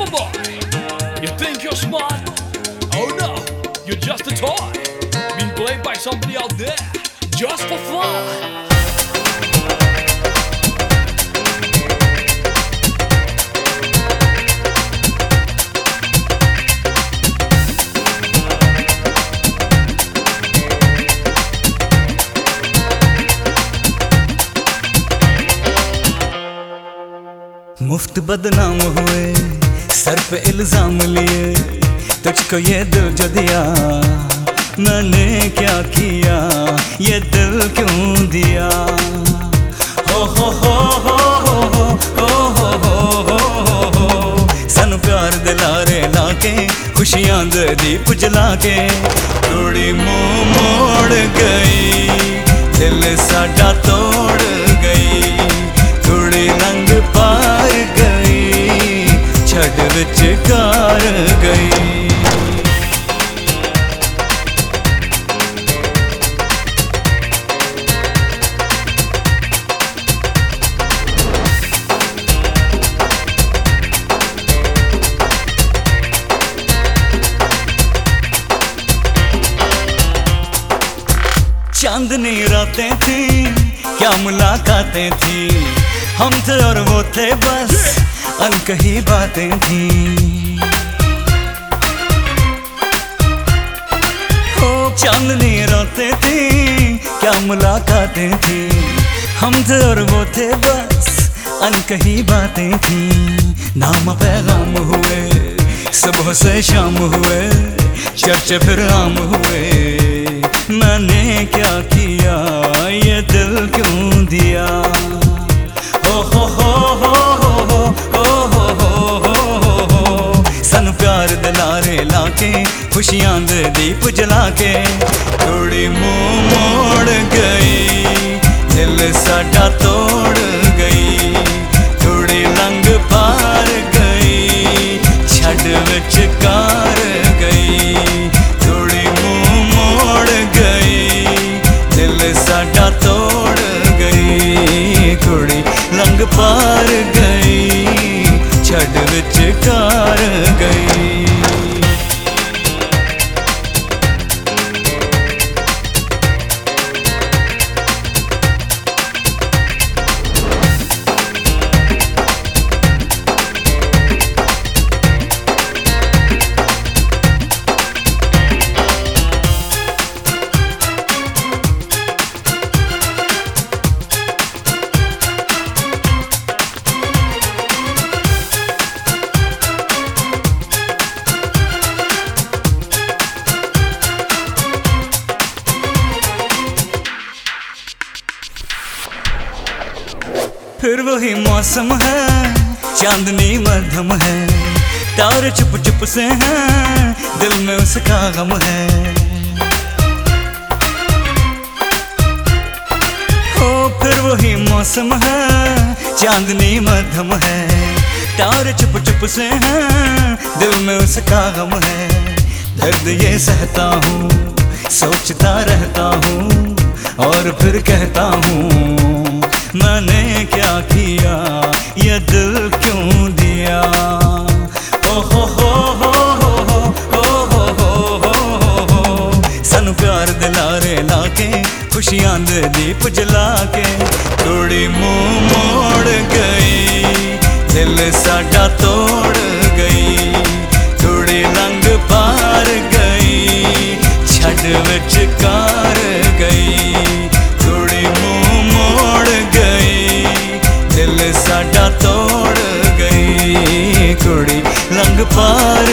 You think you're smart? Oh no, you're just a toy. Being played by somebody out there just for fun. मुफ्त बदनाम हुए sir पे इल्ज़ाम लिए तुझको ये दिल जो दिया मैंने क्या किया ये दिल क्यों दिया हो हो हो हो हो हो हो हो हो हो सन प्यार दिलारे लाके खुशियाँ दे दीप जला के थोड़ी मुँह मोड़ गई दिल साडा तोड़ चांदनी रातें थी, क्या मुलाकातें थी। हम थे और वो थे बस, अनकही बातें थी। हो चांदनी रातें थी, क्या मुलाकातें थी। हम थे और वो थे बस, अनकही बातें थी। नाम पैगाम हुए, सुबह से शाम हुए, चर्चे फिर आम हुए। मैंने क्या किया ये दिल क्यों दिया हो हो हो हो हो हो हो हो हो हो सन प्यार दिलारे लाके खुशियां दे दीप जला के थोड़ी मुंह मोड़ गई दिल साडा तोड़ गई விளையாட்டா தோடு கை கொடி லங்கு பாரு கை சடு வச்சு கா फिर वही मौसम है, चांदनी मध्यम है, तारे चुप चुप से हैं, दिल में उसका गम है। हो फिर वही मौसम है, चांदनी मध्यम है, तारे चुप चुप से हैं, दिल में उसका गम है। दर्द ये सहता हूँ, सोचता रहता हूँ, और फिर कहता हूँ ਸਾਨੂੰ ਪਿਆਰ ਦਿਲਾਰੇ ਲਾ ਕੇ ਖੁਸ਼ੀਆਂ ਦੇ ਦੀਪ ਜਲਾ ਕੇ ਥੋੜੀ ਮੂੰਹ ਮੋੜ ਗਈ, ਦਿਲ ਸਾਡਾ ਤੋੜ ਗਈ। ਥੋੜੀ ਲੰਗ ਪਾਰ ਗਈ, ਛੱਡ ਵਿੱਚ ਕਾਰ ਗਈ। ਥੋੜੀ ਮੂੰਹ ਮੋੜ ਗਈ, ਦਿਲ ਸਾਡਾ ਤੋੜ ਗਈ। ਕੁੜੀ ਲੰਗ ਪਾਰ